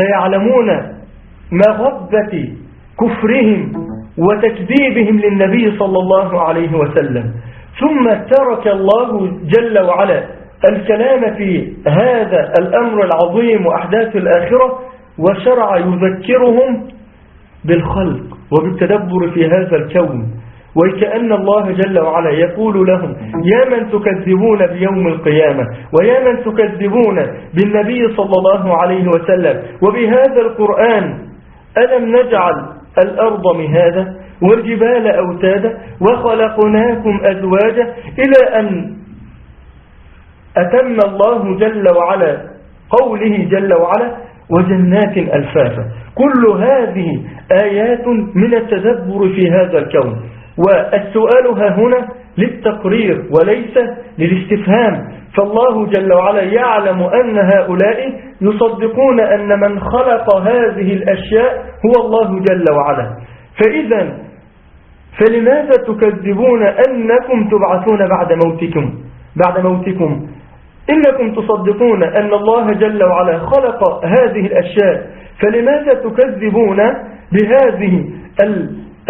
سيعلمون مغبة كفرهم وتكذيبهم للنبي صلى الله عليه وسلم. ثم ترك الله جل وعلا الكلام في هذا الأمر العظيم وأحداث الآخرة وشرع يذكرهم بالخلق وبالتدبر في هذا الكون. وكأن الله جل وعلا يقول لهم يا من تكذبون بيوم القيامة ويا من تكذبون بالنبي صلى الله عليه وسلم وبهذا القرآن ألم نجعل الأرض مهادا والجبال أوتادا وخلقناكم أزواجا إلى أن أتم الله جل وعلا قوله جل وعلا وجنات ألفافا. كل هذه آيات من التدبر في هذا الكون. والسؤال ها هنا للتقرير وليس للاستفهام. فالله جل وعلا يعلم أن هؤلاء يصدقون أن من خلق هذه الأشياء هو الله جل وعلا. فإذا فلماذا تكذبون أنكم تبعثون بعد موتكم؟ بعد موتكم. إنكم تصدقون أن الله جل وعلا خلق هذه الأشياء فلماذا تكذبون بهذه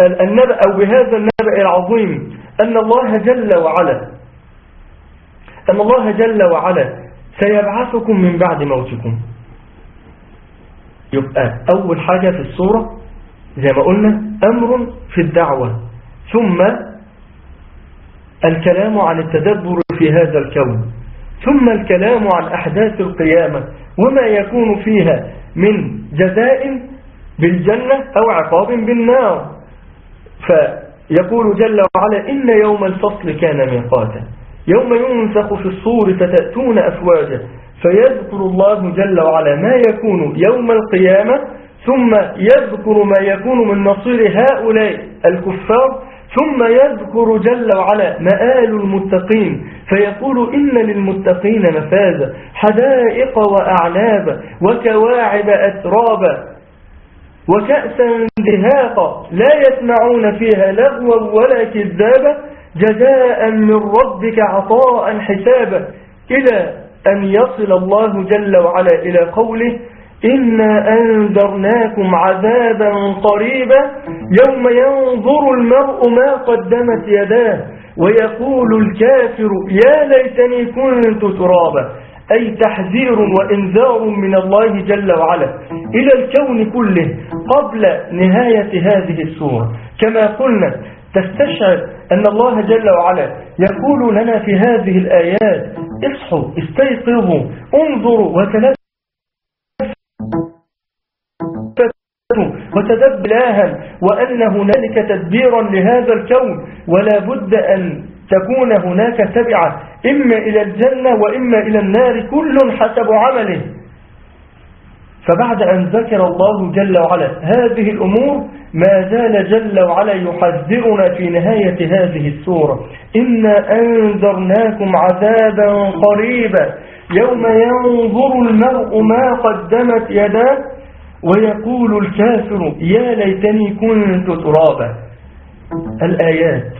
النبأ أو بهذا النبأ العظيم أن الله جل وعلا أن الله جل وعلا سيبعثكم من بعد موتكم. يبقى أول حاجة في الصورة زي ما قلنا أمر في الدعوة. ثم الكلام عن التدبر في هذا الكون. ثم الكلام عن أحداث القيامة وما يكون فيها من جزاء بالجنة أو عقاب بالنار. فيقول جل وعلا إن يوم الفصل كان ميقاتا. يوم ينفخ في الصور فتأتون أفواجا. فيذكر الله جل وعلا ما يكون يوم القيامة ثم يذكر ما يكون من مصير هؤلاء الكفار ثم يذكر جل وعلا مآل المتقين. فيقول إن للمتقين مفازا حدائق وأعناب وكواعب أترابا وكأسا دهاقا لا يسمعون فيها لغوا ولا كذابا جزاء من ربك عطاء حسابا. إلى أن يصل الله جل وعلا إلى قوله إنا أنذرناكم عذابا قريبا يوم ينظر المرء ما قدمت يداه ويقول الكافر يا ليتني كنت ترابا. أي تحذير وإنذار من الله جل وعلا إلى الكون كله قبل نهاية هذه السورة. كما قلنا تستشعر أن الله جل وعلا يقول لنا في هذه الآيات اصحوا استيقظوا انظروا وتنفسوا وتدبلاها وأن هنالك تدبيرا لهذا الكون. ولا بد أن تكون هناك تبعة إما إلى الجنة وإما إلى النار كل حسب عمله. فبعد أن ذكر الله جل وعلا هذه الأمور ما زال جل وعلا يحذرنا في نهاية هذه السورة. إنا أنذرناكم عذابا قريبا. يوم ينظر المرء ما قدمت يداه ويقول الكافر يا ليتني كنت ترابا. الآيات.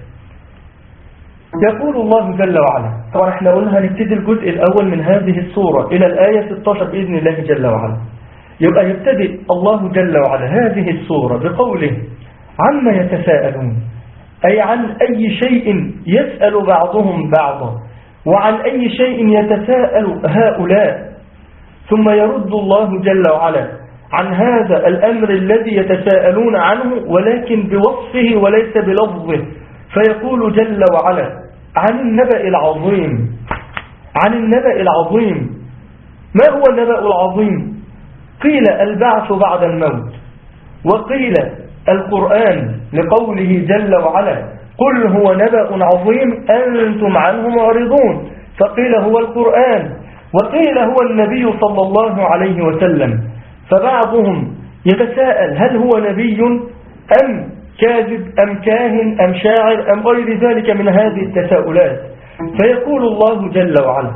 يقول الله جل وعلا طبعا إحنا قلنا هنبتدي الجزء الأول من هذه السورة إلى الآية 16 بإذن الله جل وعلا. يبقى يبتدئ الله جل وعلا هذه السورة بقوله عما يتساءلون أي عن أي شيء يسأل بعضهم بعضا وعن أي شيء يتساءل هؤلاء. ثم يرد الله جل وعلا عن هذا الأمر الذي يتساءلون عنه ولكن بوصفه وليس بلفظه. فيقول جل وعلا عن النبأ العظيم عن النبأ العظيم. ما هو النبأ العظيم؟ قيل البعث بعد الموت وقيل القرآن لقوله جل وعلا قل هو نبأ عظيم أنتم عنه معرضون. فقيل هو القرآن وقيل هو النبي صلى الله عليه وسلم. فبعضهم يتساءل هل هو نبي أم كاذب أم كاهن أم شاعر أم غير ذلك من هذه التساؤلات. فيقول الله جل وعلا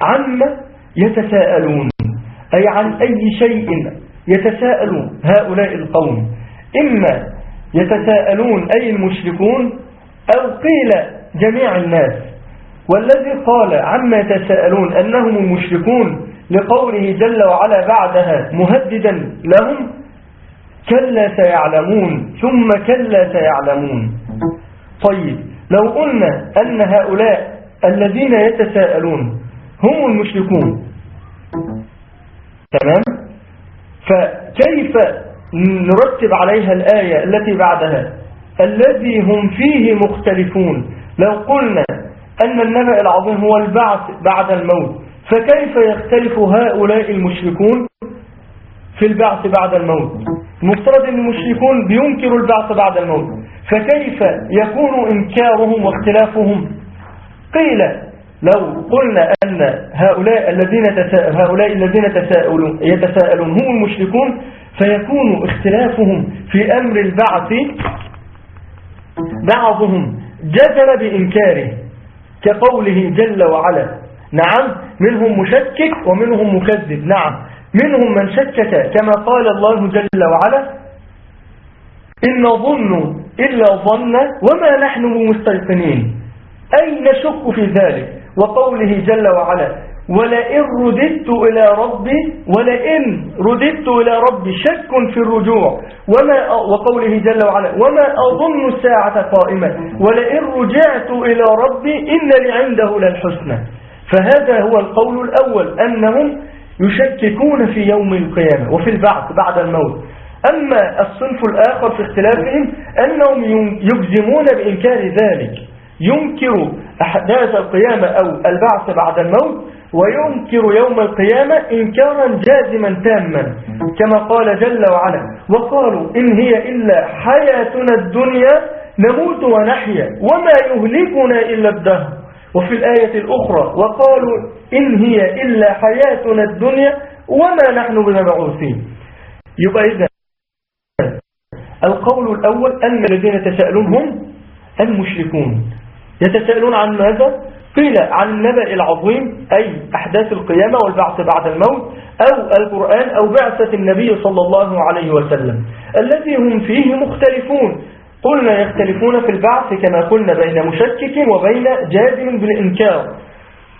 عما يتساءلون أي عن أي شيء يتساءل هؤلاء القوم. إما يتساءلون أي المشركون أو قيل جميع الناس والذي قال عما يتساءلون أنهم المشركون لقوله جل وعلا بعدها مهددا لهم كلا سيعلمون ثم كلا سيعلمون. طيب لو قلنا أن هؤلاء الذين يتساءلون هم المشركون تمام؟ فكيف نرتب عليها الآية التي بعدها؟ الذي هم فيه مختلفون. لو قلنا أن النبأ العظيم هو البعث بعد الموت فكيف يختلف هؤلاء المشركون في البعث بعد الموت؟ المفترض أن المشركون بينكروا البعث بعد الموت. فكيف يكون إنكارهم واختلافهم؟ قيل لو قلنا أن هؤلاء الذين هؤلاء الذين تساءلون يتساءلون هم المشركون فيكون اختلافهم في أمر البعث بعضهم جزم بإنكاره كقوله جل وعلا. نعم منهم مشكك ومنهم مكذب. نعم. منهم من شكك كما قال الله جل وعلا إن نظن إلا ظن وما نحن بمستيقنين. أي نشك في ذلك؟ وقوله جل وعلا ولئن رددت إلى ربي ولئن رددت إلى ربي شك في الرجوع. وما وقوله جل وعلا وما أظن الساعة قائمة ولئن رجعت إلى ربي إن لي عنده للحسنى. فهذا هو القول الأول أنهم يشككون في يوم القيامة وفي البعث بعد الموت. أما الصنف الآخر في اختلافهم أنهم يجزمون بإنكار ذلك. ينكر أحداث القيامة أو البعث بعد الموت وينكر يوم القيامة إنكارا جازما تاما كما قال جل وعلا وقالوا إن هي إلا حياتنا الدنيا نموت ونحيا وما يهلكنا إلا الدهر. وفي الآية الأخرى وقالوا إن هي إلا حياتنا الدنيا وما نحن بمبعوثين. يبقى إذا القول الأول أن الذين تسألون هم المشركون. يتساءلون عن ماذا؟ قيل عن النبأ العظيم أي أحداث القيامة والبعث بعد الموت أو القرآن أو بعثة النبي صلى الله عليه وسلم. الذي هم فيه مختلفون. قلنا يختلفون في البعث كما قلنا بين مشكك وبين جازم بالإنكار.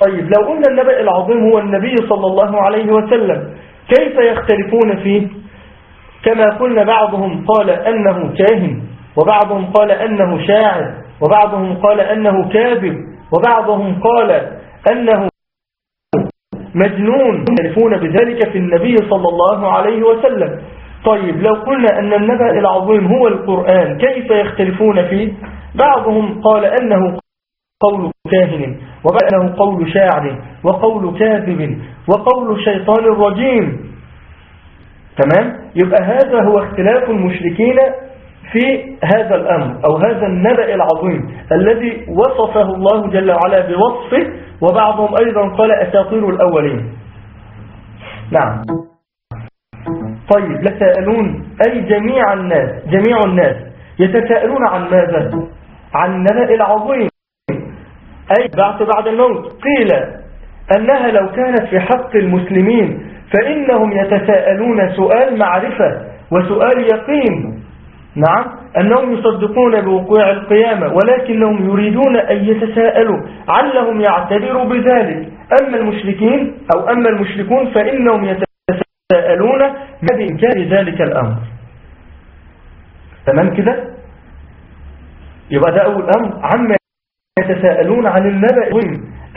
طيب لو قلنا النبأ العظيم هو النبي صلى الله عليه وسلم كيف يختلفون فيه؟ كما قلنا بعضهم قال أنه كاهن وبعضهم قال أنه شاعر وبعضهم قال أنه كاذب وبعضهم قال أنه مجنون. يعرفون بذلك في النبي صلى الله عليه وسلم. طيب لو قلنا أن النبأ العظيم هو القرآن كيف يختلفون فيه؟ بعضهم قال أنه قول كاهن وبأنه قول شاعر وقول كاذب وقول شيطان رجيم تمام؟ يبقى هذا هو اختلاف المشركين في هذا الأمر أو هذا النبأ العظيم الذي وصفه الله جل وعلا بوصفه وبعضهم أيضا قال أساطير الأولين. نعم. طيب يتساءلون أي جميع الناس جميع الناس يتساءلون عن ماذا؟ عن النبأ العظيم. أي بعث بعد الموت. قيل أنها لو كانت في حق المسلمين فإنهم يتساءلون سؤال معرفة وسؤال يقين. نعم أنهم يصدقون بوقوع القيامة ولكنهم يريدون أن يتساءلوا علهم يعتبروا بذلك؟ أما المشركين أو أما المشركون فإنهم يتساءلون بإنكار ذلك الأمر. تمام كده؟ يبقى ده أول أمر. عما يتساءلون عن النبأ.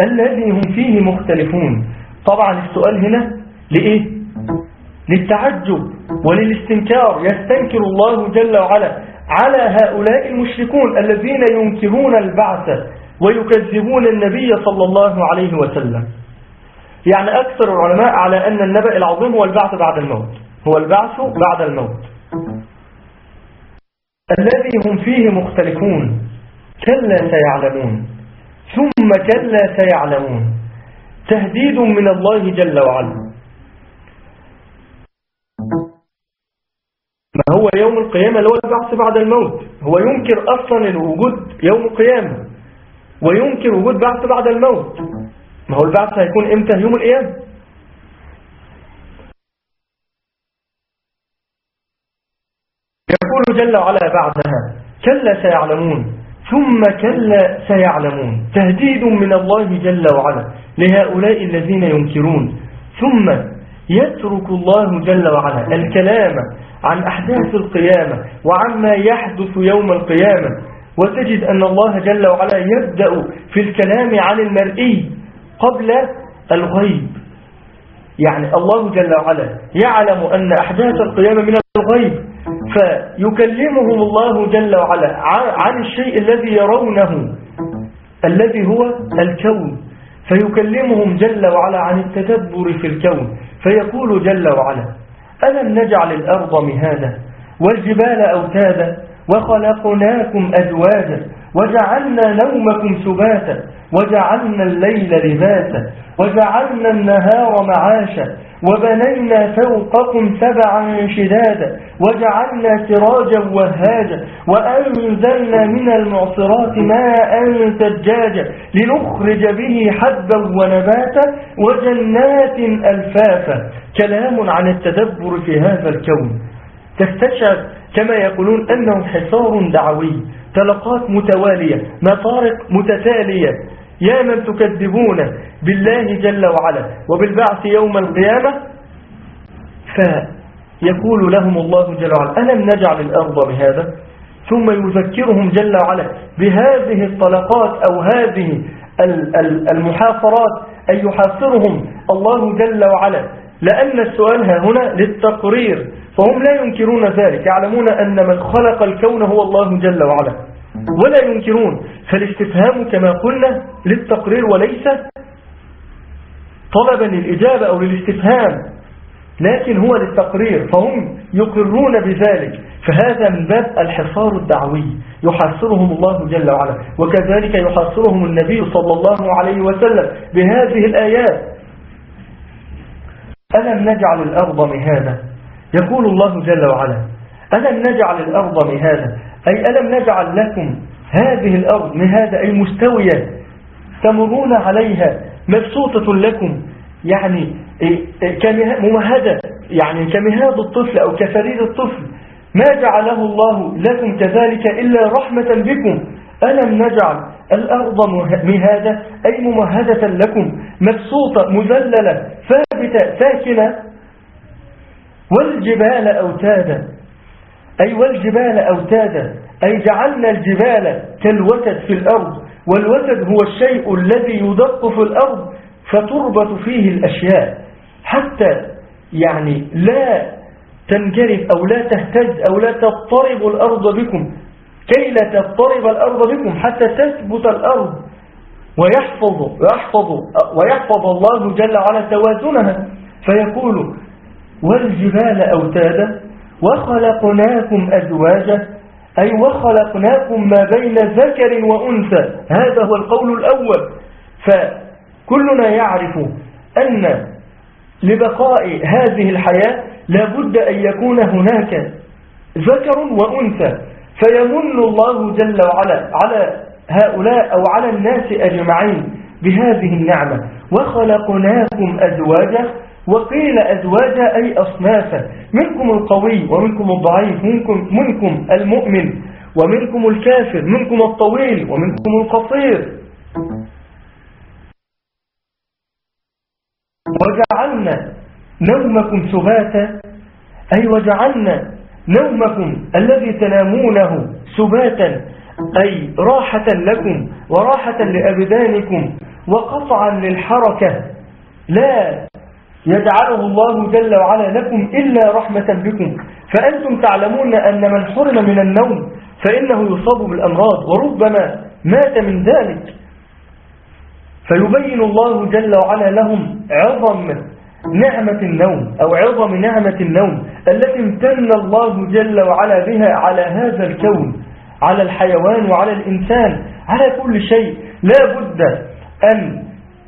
الذي هم فيه مختلفون. طبعا السؤال هنا لإيه؟ للتعجب وللاستنكار. يستنكر الله جل وعلا على هؤلاء المشركون الذين ينكرون البعث ويكذبون النبي صلى الله عليه وسلم. يعني أكثر العلماء على أن النبأ العظيم هو البعث بعد الموت. هو البعث بعد الموت. الذي هم فيه مختلفون كلا سيعلمون ثم كلا سيعلمون. تهديد من الله جل وعلا. ما هو يوم القيامة؟ اللي هو البعث بعد الموت. هو ينكر أصلا الوجود يوم القيامة. وينكر وجود بعث بعد الموت. ما هو البعث هيكون إمتى؟ يوم القيامة يقول جل وعلا بعدها كلا سيعلمون ثم كلا سيعلمون. تهديد من الله جل وعلا لهؤلاء الذين ينكرون. ثم يترك الله جل وعلا الكلام عن أحداث القيامة وعما يحدث يوم القيامة. وتجد أن الله جل وعلا يبدأ في الكلام عن المرئي قبل الغيب. يعني الله جل وعلا يعلم أن أحداث القيامة من الغيب. فيكلمهم الله جل وعلا عن الشيء الذي يرونه الذي هو الكون. فيكلمهم جل وعلا عن التدبر في الكون. فيقول جل وعلا ألم نجعل الأرض مهادا والجبال أوتادا وخلقناكم أزواجا وجعلنا نومكم سباتا وجعلنا الليل لباسا وجعلنا النهار معاشا وبنينا فوقكم سبعا شدادا وجعلنا سراجا وهاجا وأنزلنا من المعصرات ماء سجاجا لنخرج به حبا ونباتا وجنات ألفافا. كلام عن التدبر في هذا الكون. تستشعر كما يقولون أنه حصار دعوي طلقات متوالية مطارق متتالية. يا من تكذبون بالله جل وعلا وبالبعث يوم القيامة؟ فيقول لهم الله جل وعلا ألم نجعل الأرض بهذا؟ ثم يذكرهم جل وعلا بهذه الطلقات أو هذه المحاصرات أي يحاصرهم الله جل وعلا. لأن السؤال ها هنا للتقرير فهم لا ينكرون ذلك يعلمون أن من خلق الكون هو الله جل وعلا. ولا ينكرون فالاستفهام كما قلنا للتقرير وليس؟ طلبا للإجابة أو للاستفهام لكن هو للتقرير فهم يقرون بذلك. فهذا من باب الحصار الدعوي يحصرهم الله جل وعلا. وكذلك يحصرهم النبي صلى الله عليه وسلم بهذه الآيات. ألم نجعل الأرض مهادا يقول الله جل وعلا. ألم نجعل الأرض مهادا أي ألم نجعل لكم هذه الأرض مهادة أي مستوية تمرون عليها مبسوطة لكم؟ يعني إيه، إيه، ممهدة يعني كمهاد الطفل أو كفريد الطفل. ما جعله الله لكم كذلك إلا رحمة بكم. ألم نجعل الأرض مهادة أي ممهدة لكم؟ مبسوطة مذللة ثابتة ساكنة. والجبال أوتادا. أي والجبال أوتادا أي جعلنا الجبال كالوتد في الأرض والوتد هو الشيء الذي يدق في الأرض فتربط فيه الأشياء. حتى يعني لا تنجرف أو لا تهتز أو لا تضطرب الأرض بكم. كي لا تضطرب الأرض بكم حتى تثبت الأرض. ويحفظ ويحفظ ويحفظ الله جل وعلا توازنها. فيقول والجبال أوتادا وخلقناكم أزواجا أي وخلقناكم ما بين ذكر وأنثى. هذا هو القول الأول. فكلنا يعرف أن لبقاء هذه الحياة لابد أن يكون هناك ذكر وأنثى. فيمن الله جل وعلا على هؤلاء أو على الناس أجمعين بهذه النعمة. وخلقناكم أزواجا وقيل أزواجا أي أصنافا منكم القوي ومنكم الضعيف منكم, منكم المؤمن ومنكم الكافر منكم الطويل ومنكم القصير. وجعلنا نومكم سباتا أي وجعلنا نومكم الذي تنامونه سباتا أي راحة لكم وراحة لأبدانكم وقطعا للحركة. لا يجعله الله جل وعلا لكم إلا رحمة بكم. فأنتم تعلمون أن من حرم من النوم فإنه يصاب بالأمراض وربما مات من ذلك. فيبين الله جل وعلا لهم عظم نعمة النوم أو عظم نعمة النوم التي امتن الله جل وعلا بها على هذا الكون على الحيوان وعلى الإنسان على كل شيء. لا بد أن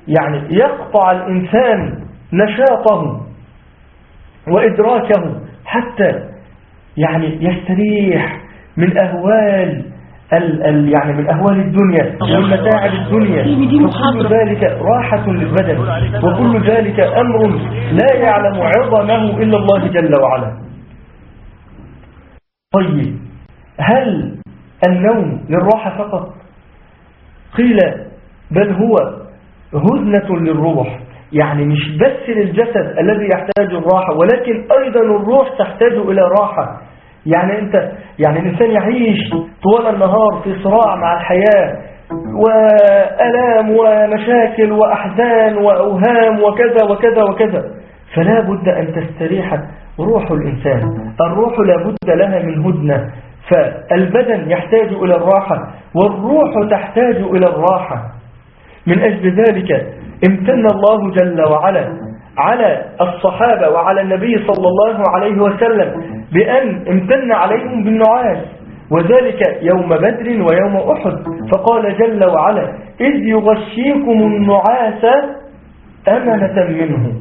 يعني يقطع الإنسان نشاطه وإدراكه حتى يعني يستريح من أهوال ال ال يعني من أهوال الدنيا ومن متاعب الدنيا. وكل ذلك راحة للبدن. وكل ذلك أمر لا يعلم عظمه إلا الله جل وعلا. طيب هل النوم للراحة فقط؟ قيل بل هو هدنة للروح. يعني مش بس للجسد الذي يحتاج الراحة ولكن أيضا الروح تحتاج إلى راحة. يعني أنت يعني الإنسان يعيش طوال النهار في صراع مع الحياة وألام ومشاكل وأحزان وأوهام وكذا وكذا وكذا. فلا بد أن تستريح روح الإنسان. الروح لا بد لها من هدنة. فالبدن يحتاج إلى الراحة والروح تحتاج إلى الراحة. من أجل ذلك امتن الله جل وعلا على الصحابة وعلى النبي صلى الله عليه وسلم بأن امتن عليهم بالنعاس وذلك يوم بدر ويوم أحد. فقال جل وعلا إذ يغشيكم النعاس أمنة منه.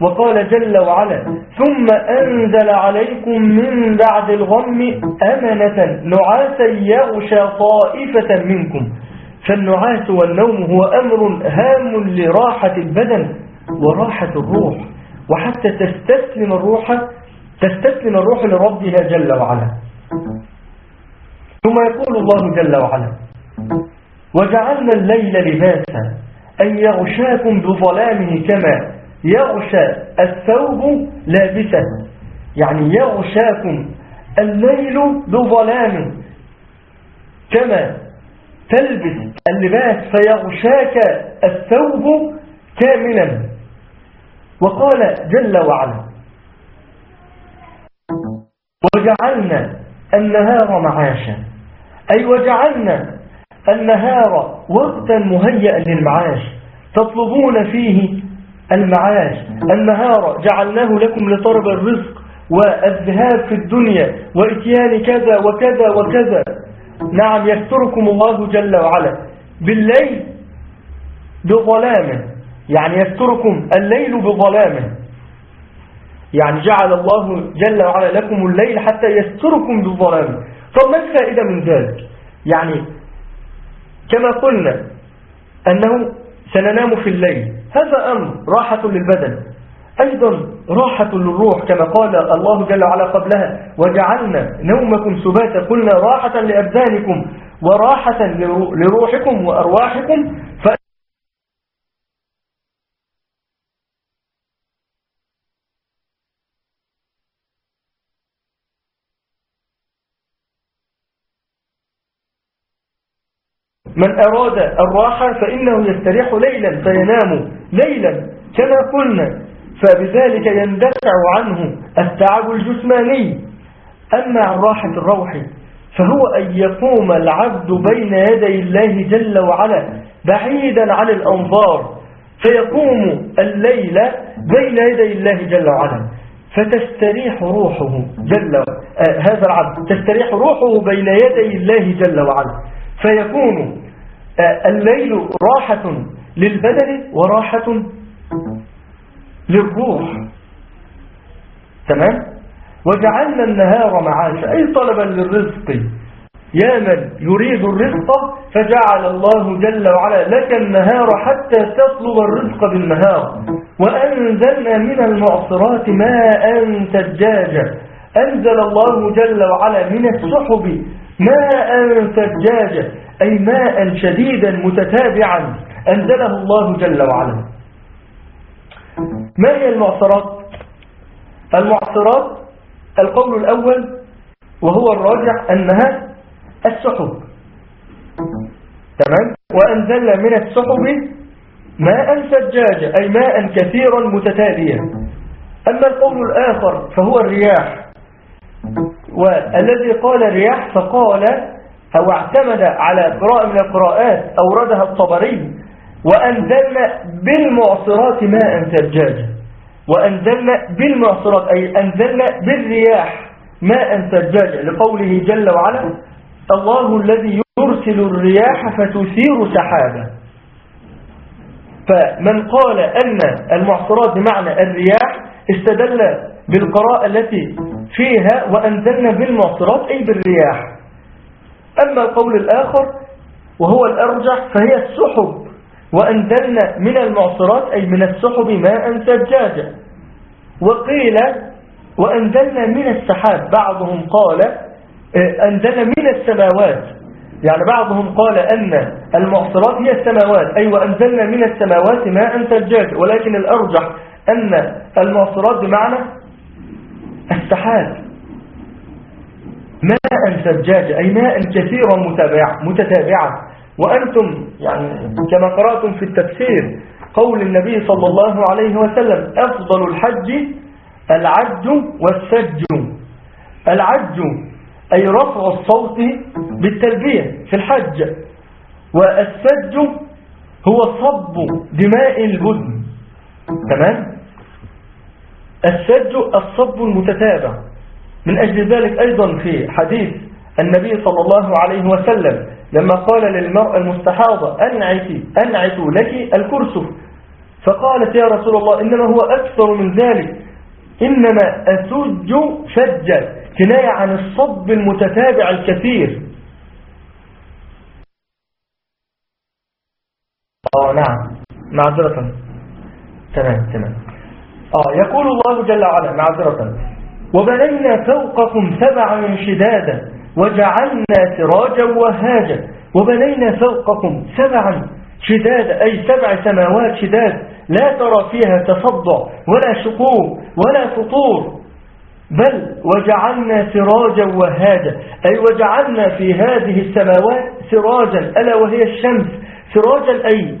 وقال جل وعلا ثم أنزل عليكم من بعد الغم أمنة نعاسا يغشى طائفة منكم. فالنعاس والنوم هو أمر هام لراحة البدن وراحة الروح. وحتى تستسلم الروح تستسلم الروح لربها جل وعلا. ثم يقول الله جل وعلا وجعلنا الليل لباسا أن يغشاكم بظلامه كما يغشى الثوب لابسا يعني يغشاكم الليل بظلامه كما تلبس اللباس فيغشاك الثوب كاملا. وقال جل وعلا وجعلنا النهار معاشا. أي وجعلنا النهار وقتا مهيئا للمعاش. تطلبون فيه المعاش. النهار جعلناه لكم لطلب الرزق والذهاب في الدنيا وإتيان كذا وكذا وكذا. نعم يستركم الله جل وعلا. بالليل بظلامه. يعني يستركم الليل بظلامه. يعني جعل الله جل وعلا لكم الليل حتى يستركم بظلامه طب ما الفائدة من ذلك؟ يعني كما قلنا أنه سننام في الليل. هذا أمر راحة للبدن. أيضا راحة للروح كما قال الله جل وعلا قبلها وجعلنا نومكم سباتا قلنا راحة لأبدانكم وراحة لروحكم وأرواحكم من أراد الراحة فإنه يستريح ليلا فينام ليلا كما قلنا فبذلك يندفع عنه التعب الجسماني. أما عن راحة الروح فهو أن يقوم العبد بين يدي الله جل وعلا بعيدا عن الأنظار فيقوم الليل بين يدي الله جل وعلا. فتستريح روحه جل آه هذا العبد تستريح روحه بين يدي الله جل وعلا. فيكون آه الليل راحة للبدن وراحة للروح. تمام؟ وجعلنا النهار معاشا. أي طلبا للرزق؟ يا من يريد الرزق فجعل الله جل وعلا لك النهار حتى تطلب الرزق بالنهار. وأنزلنا من المعصرات ماء ثجاجا. أنزل الله جل وعلا من السحب ماء ثجاجا أي ماء شديدا متتابعا. أنزله الله جل وعلا. ما هي المعصرات؟ المعصرات القول الأول وهو الراجع أنها السحب. تمام؟ وأنزلنا من السحب ماء سجاجا أي ماء كثيرا متتاليا. أما القول الآخر فهو الرياح. والذي قال الرياح فقال أو اعتمد على قراءة من القراءات أوردها الطبري وأنزلنا بالمعصرات ماء ثجاجا. وأنزلنا بالمعصرات أي أنزلنا بالرياح ماء ثجاجا. لقوله جل وعلا الله الذي يرسل الرياح فتثير سحابا. فمن قال أن المعصرات بمعنى الرياح استدل بالقراءة التي فيها وأنزلنا بالمعصرات أي بالرياح. أما القول الآخر وهو الأرجح فهي السحب. وأنزلنا من المعصرات أي من السحب ماء سجاجا. وقيل وأنزلنا من السحاب بعضهم قال آه، أنزلنا من السماوات. يعني بعضهم قال أن المعصرات هي السماوات أي وأنزلنا من السماوات ماء ثجاج ولكن الأرجح أن المعصرات بمعنى السحاب. ماء ثجاج أي ماء كثيرا متتابعة. وأنتم يعني كما قرأتم في التفسير قول النبي صلى الله عليه وسلم أفضل الحج العج والسج. العج أي رفع الصوت بالتلبية في الحج. والسج هو صب دماء البدن تمام؟ السج الصب المتتابع. من أجل ذلك أيضا في حديث النبي صلى الله عليه وسلم لما قال للمرأة المستحاضة أنعتي أنعت لك الكرسف فقالت يا رسول الله إنما هو أكثر من ذلك. إنما أسج سجا كناية عن الصب المتتابع الكثير. آه نعم. معذرة. تمام تمام. آه يقول الله جل وعلا معذرة. وبنينا فوقكم سبعا شدادا. وجعلنا سراجا وهاجا وبنينا فوقكم سبعا شداد أي سبع سماوات شداد لا ترى فيها تصدع ولا شقوق ولا فطور. بل وجعلنا سراجا وهاجا أي وجعلنا في هذه السماوات سراجا ألا وهي الشمس. سراجا أي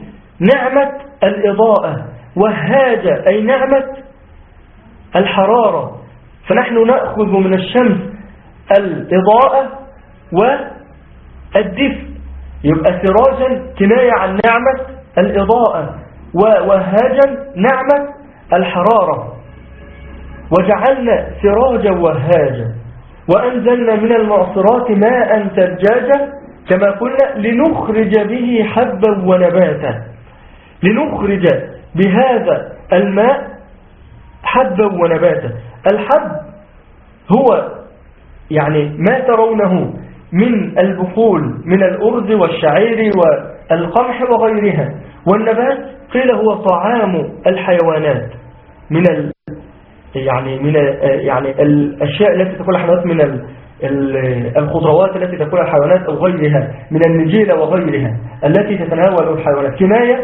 نعمة الإضاءة وهاجا أي نعمة الحرارة. فنحن نأخذ من الشمس الإضاءة والدفء. يبقى سراجا كناية عن نعمة الإضاءة ووهاجا نعمة الحرارة. وجعلنا سراجا وهاجا وأنزلنا من المعصرات ماء ثجاجا كما قلنا لنخرج به حبا ونباتا. لنخرج بهذا الماء حبا ونباتا. الحب هو يعني ما ترونه من البقول من الأرز والشعير والقمح وغيرها. والنبات قيل هو طعام الحيوانات. من ال يعني من يعني الأشياء التي تكون الحيوانات من الخضروات التي تكون الحيوانات أو غيرها من النجيلة وغيرها التي تتناول الحيوانات. كناية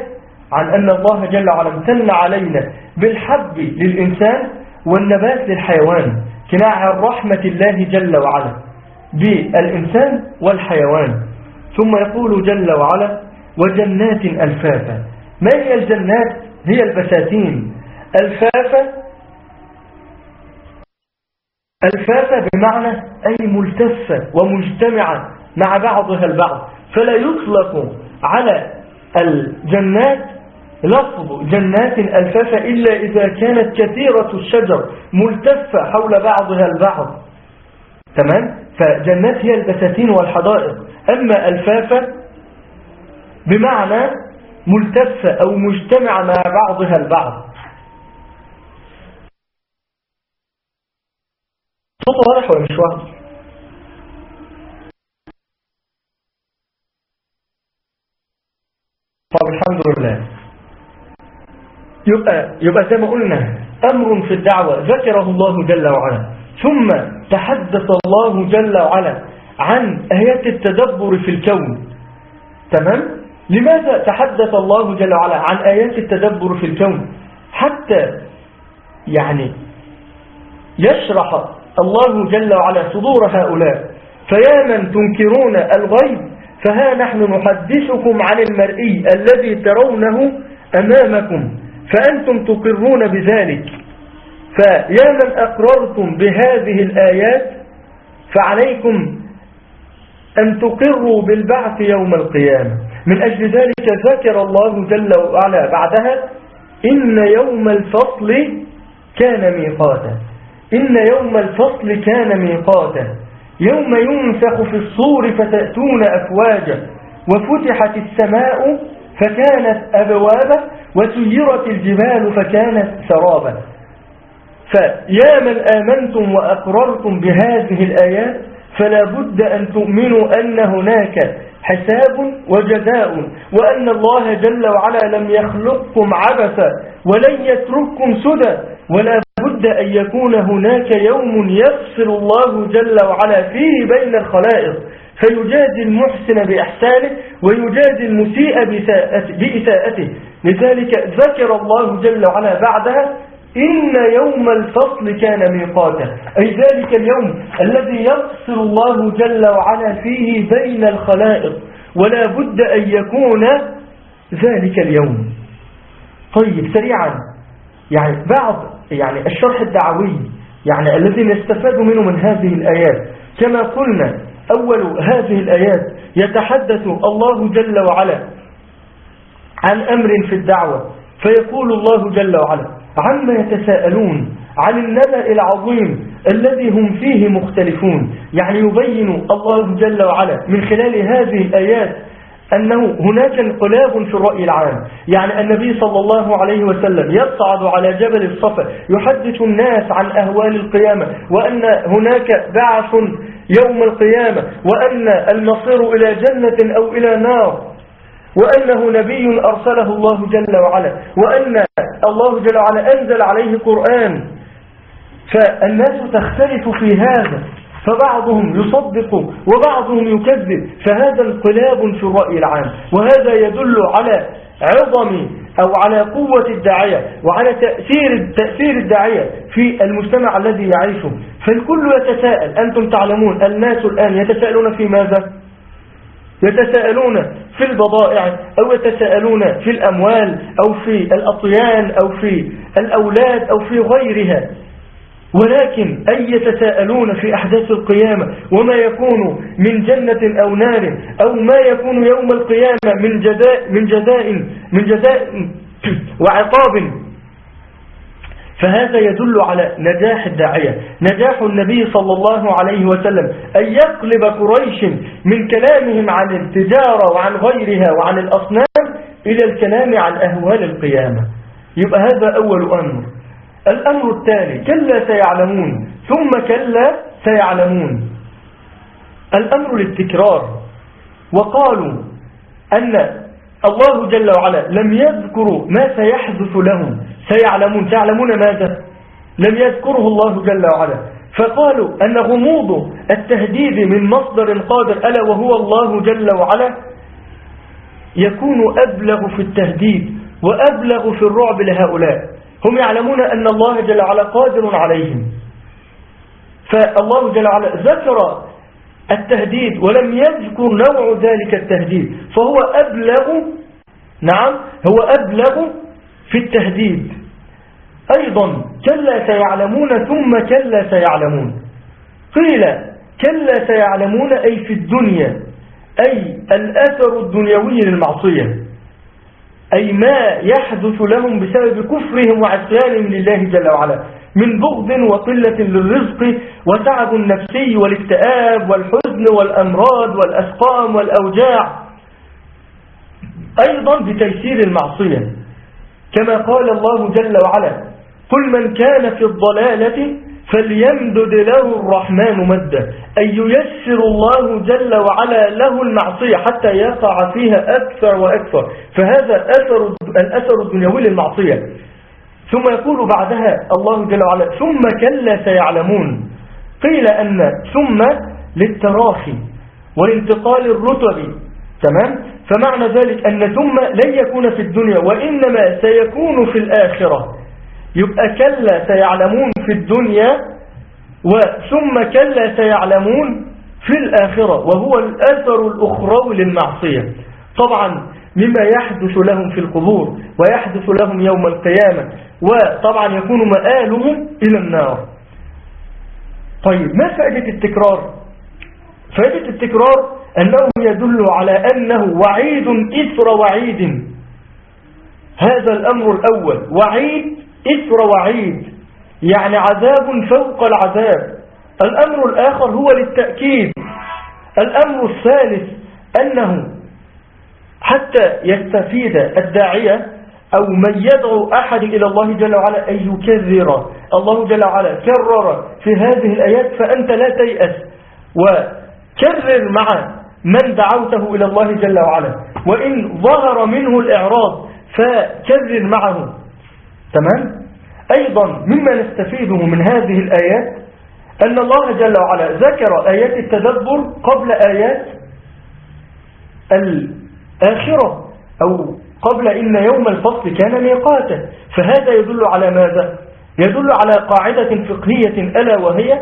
عن أن الله جل وعلا امتن علينا بالحب للإنسان والنبات للحيوان. كناية عن رحمة الله جل وعلا بالإنسان والحيوان. ثم يقول جل وعلا وجنات ألفافا. ما هي الجنات؟ هي البساتين. الفافة الفافة بمعنى أي ملتفة ومجتمعة مع بعضها البعض. فلا يطلق على الجنات لفظ جنات ألفافة إلا إذا كانت كثيرة الشجر ملتفة حول بعضها البعض. تمام؟ فجنات هي البساتين والحدائق. أما الفافة بمعنى ملتفة أو مجتمعة مع بعضها البعض. صوت واضح ولا مش واضح؟ طب الحمد لله. يبقى, يبقى زي ما قلنا أمر في الدعوة ذكره الله جل وعلا. ثم تحدث الله جل وعلا عن آيات التدبر في الكون. تمام؟ لماذا تحدث الله جل وعلا عن آيات التدبر في الكون؟ حتى يعني يشرح الله جل وعلا صدور هؤلاء. فيا من تنكرون الغيب فها نحن نحدثكم عن المرئي الذي ترونه أمامكم. فأنتم تقرون بذلك. فيا من أقررتم بهذه الآيات فعليكم أن تقروا بالبعث يوم القيامة. من أجل ذلك ذكر الله جل وعلا بعدها إن يوم الفصل كان ميقاتا. إن يوم الفصل كان ميقاتا. يوم ينفخ في الصور فتأتون أفواجا وفتحت السماء فكانت أبوابا وسيرت الجبال فكانت سرابا. فيا من آمنتم وأقررتم بهذه الآيات فلا بد أن تؤمنوا أن هناك حساب وجزاء وأن الله جل وعلا لم يخلقكم عبثا ولن يترككم سدى. ولا بد أن يكون هناك يوم يفصل الله جل وعلا فيه بين الخلائق. فيجازي المحسن بإحسانه ويجازي المسيء بإساءته. لذلك ذكر الله جل وعلا بعدها إن يوم الفصل كان ميقاتا أي ذلك اليوم الذي يفصل الله جل وعلا فيه بين الخلائق. ولا بد أن يكون ذلك اليوم. طيب سريعا. يعني بعض يعني الشرح الدعوي يعني الذي نستفاد منه من هذه الآيات كما قلنا أول هذه الآيات يتحدث الله جل وعلا عن أمر في الدعوة فيقول الله جل وعلا عما يتساءلون عن النبأ العظيم الذي هم فيه مختلفون يعني يبين الله جل وعلا من خلال هذه الآيات أنه هناك انقلاب في الرأي العام. يعني النبي صلى الله عليه وسلم يصعد على جبل الصفا يحدث الناس عن أهوال القيامة وأن هناك بعث يوم القيامة وأن المصير إلى جنة أو إلى نار وأنه نبي أرسله الله جل وعلا وأن الله جل وعلا أنزل عليه قرآن. فالناس تختلف في هذا فبعضهم يصدق وبعضهم يكذب فهذا انقلاب في الرأي العام وهذا يدل على عظم أو على قوة الداعية وعلى تأثير, تأثير الداعية في المجتمع الذي يعيشه فالكل يتساءل أنتم تعلمون الناس الآن يتساءلون في ماذا؟ يتساءلون في البضائع أو يتساءلون في الأموال أو في الأطيان أو في الأولاد أو في غيرها ولكن أن يتساءلون في أحداث القيامة وما يكون من جنة أو نار أو ما يكون يوم القيامة من جزاء من جزاء من جزاء وعقاب. فهذا يدل على نجاح الداعية نجاح النبي صلى الله عليه وسلم أن يقلب قريش من كلامهم عن التجارة وعن غيرها وعن الأصنام إلى الكلام عن أهوال القيامة. يبقى هذا أول أمر. الأمر الثاني كلا سيعلمون ثم كلا سيعلمون. الأمر للتكرار. وقالوا أن الله جل وعلا لم يذكروا ما سيحدث لهم. سيعلمون سيعلمون ماذا؟ لم يذكره الله جل وعلا. فقالوا أن غموض التهديد من مصدر قادر ألا وهو الله جل وعلا؟ يكون أبلغ في التهديد وأبلغ في الرعب لهؤلاء. هم يعلمون أن الله جل وعلا قادر عليهم. فالله جل وعلا ذكر التهديد ولم يذكر نوع ذلك التهديد. فهو أبلغ نعم هو أبلغ في التهديد. أيضا كلا سيعلمون ثم كلا سيعلمون. قيل كلا سيعلمون أي في الدنيا أي الأثر الدنيوي للمعصية. أي ما يحدث لهم بسبب كفرهم وعصيانهم لله جل وعلا من بغض وقلة للرزق وتعب النفسي والاكتئاب والحزن والأمراض والأسقام والأوجاع. أيضا بتيسير المعصية. كما قال الله جل وعلا قل من كان في الضلالة فليمدد له الرحمن مدا أي ييسر الله جل وعلا له المعصية حتى يقع فيها أكثر وأكثر. فهذا أثر الأثر الدنيوي للمعصية. ثم يقول بعدها الله جل وعلا ثم كلا سيعلمون. قيل أن ثم للتراخي والانتقال الرتبي. تمام؟ فمعنى ذلك أن ثم لن يكون في الدنيا وإنما سيكون في الآخرة. يبقى كلا سيعلمون في الدنيا وثم كلا سيعلمون في الآخرة وهو الأثر الأخروي للمعصية. طبعا مما يحدث لهم في القبور ويحدث لهم يوم القيامة وطبعا يكون مآلهم إلى النار. طيب ما فائدة التكرار؟ فائدة التكرار أنه يدل على أنه وعيد إثر وعيد. هذا الأمر الأول وعيد إثر وعيد يعني عذاب فوق العذاب. الأمر الآخر هو للتأكيد. الأمر الثالث أنه حتى يستفيد الداعية أو من يدعو أحد إلى الله جل وعلا أن يكرر الله جل وعلا كرر في هذه الآيات فأنت لا تيأس. وكرر مع من دعوته إلى الله جل وعلا. وإن ظهر منه الإعراض فكرر معه. تمام؟ أيضا مما نستفيده من هذه الآيات أن الله جل وعلا ذكر آيات التدبر قبل آيات الآخرة أو قبل إن يوم الفصل كان ميقاتا فهذا يدل على ماذا؟ يدل على قاعدة فقهية ألا وهي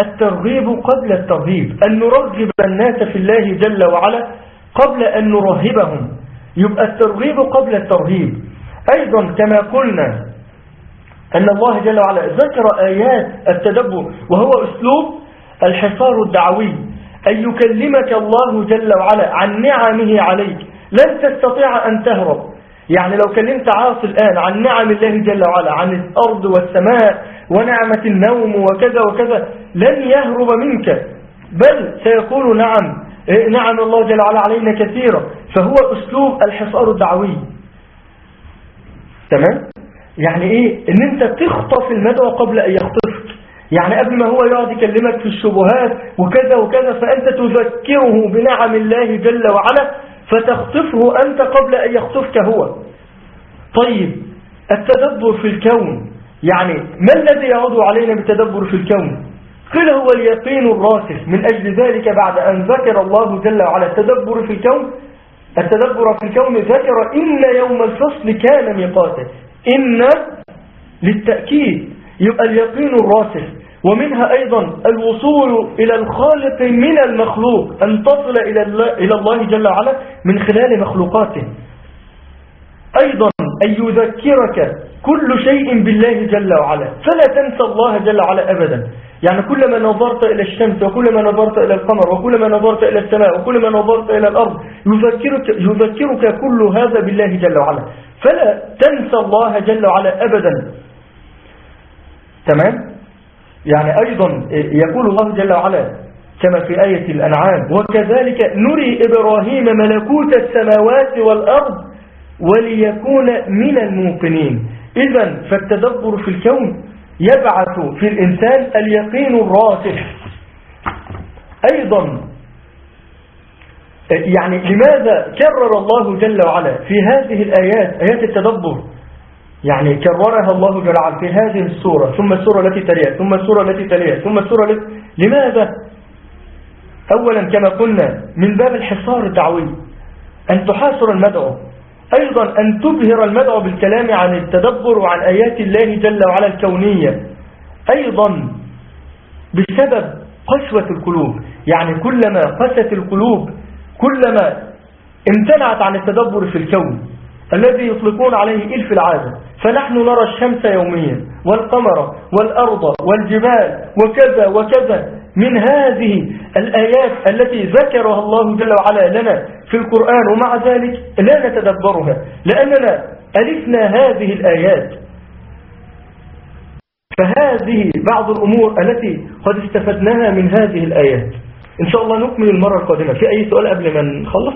الترغيب قبل الترهيب أن نرغب الناس في الله جل وعلا قبل أن نرهبهم. يبقى الترغيب قبل الترهيب أيضا كما قلنا أن الله جل وعلا ذكر آيات التدبر وهو أسلوب الحصار الدعوي أن يكلمك الله جل وعلا عن نعمه عليك لن تستطيع أن تهرب. يعني لو كلمت عاصي الآن عن نعم الله جل وعلا عن الأرض والسماء ونعمة النوم وكذا وكذا لن يهرب منك. بل سيقول نعم إيه، نعم الله جل وعلا علينا كثيرا. فهو أسلوب الحصار الدعوي. تمام؟ يعني إيه؟ إن أنت تخطف المدعو قبل أن يخطفك يعني قبل ما هو يقعد يكلمك في الشبهات وكذا وكذا فأنت تذكره بنعم الله جل وعلا فتخطفه أنت قبل أن يخطفك هو. طيب التدبر في الكون يعني ما الذي يعود علينا بالتدبر في الكون؟ قيل هو اليقين الراسخ. من أجل ذلك بعد أن ذكر الله جل وعلا التدبر في الكون التدبر في الكون ذكر إن يوم الفصل كان ميقاتا إن للتأكيد يبقى اليقين الراسخ. ومنها أيضا الوصول إلى الخالق من المخلوق. أن تصل إلى الله جل وعلا من خلال مخلوقاته. أيضا أن يذكرك كل شيء بالله جل وعلا. فلا تنسى الله جل وعلا أبدا. يعني كلما نظرت إلى الشمس وكلما نظرت إلى القمر وكلما نظرت إلى السماء وكلما نظرت إلى الأرض يذكرك, يذكرك كل هذا بالله جل وعلا. فلا تنسى الله جل وعلا أبدا. تمام؟ يعني أيضا يقول الله جل وعلا كما في آية الأنعام وكذلك نري إبراهيم ملكوت السماوات والأرض وليكون من الموقنين. إذا فالتدبر في الكون يبعث في الإنسان اليقين الراسخ أيضا يعني لماذا كرر الله جل وعلا في هذه الآيات آيات التدبر؟ يعني كررها الله جل وعلا في هذه السورة ثم السورة التي تليها ثم السورة التي تليها ثم السورة التي لماذا؟ أولا كما قلنا من باب الحصار الدعوي أن تحاصر المدعو. أيضا أن تبهر المدعو بالكلام عن التدبر وعن آيات الله جل وعلا الكونية. أيضا بسبب قسوة القلوب. يعني كلما قست القلوب كلما امتنعت عن التدبر في الكون الذي يطلقون عليه إلف العادة. فنحن نرى الشمس يوميا والقمر والأرض والجبال وكذا وكذا. من هذه الآيات التي ذكرها الله جل وعلا لنا في القرآن ومع ذلك لا نتدبرها لأننا ألفنا هذه الآيات. فهذه بعض الأمور التي قد استفدناها من هذه الآيات. إن شاء الله نكمل المرة القادمة. في أي سؤال قبل ما نخلص؟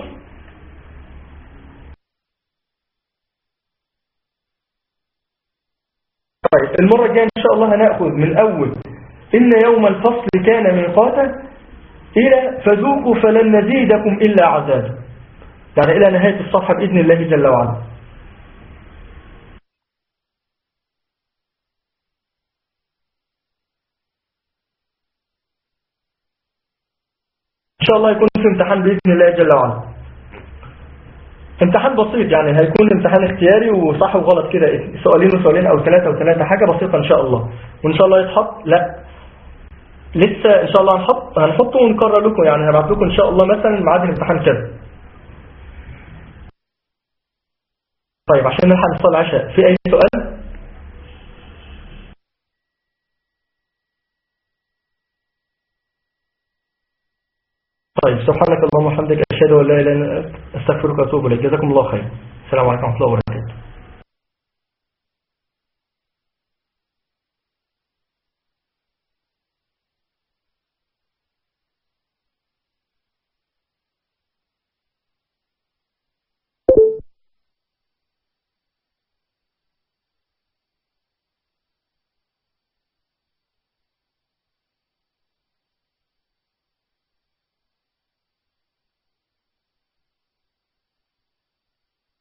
طيب المرة الجاية إن شاء الله هنأخذ من أول إن يوم الفصل كان ميقاتا إلى فذوقوا فلن نزيدكم إلا عذابا. يعني إلى نهاية الصفحة بإذن الله جل وعلا. إن شاء الله يكون في امتحان بإذن الله جل وعلا. امتحان بسيط يعني هيكون امتحان اختياري وصح وغلط كده سؤالين وسؤالين أو ثلاثة وثلاثة حاجة بسيطة إن شاء الله. وإن شاء الله يتحط؟ لا. لسه إن شاء الله هنحط هنحطه ونكرر لكم يعني هنبعت لكم إن شاء الله مثلا ميعاد الامتحان كذا. طيب عشان نلحق نصلي العشاء في أي سؤال؟ طيب سبحانك اللهم وبحمدك أشهد أن لا إله إلا أنت أستغفرك وأتوب إليك. جزاكم الله خير. السلام عليكم ورحمة الله وبركاته.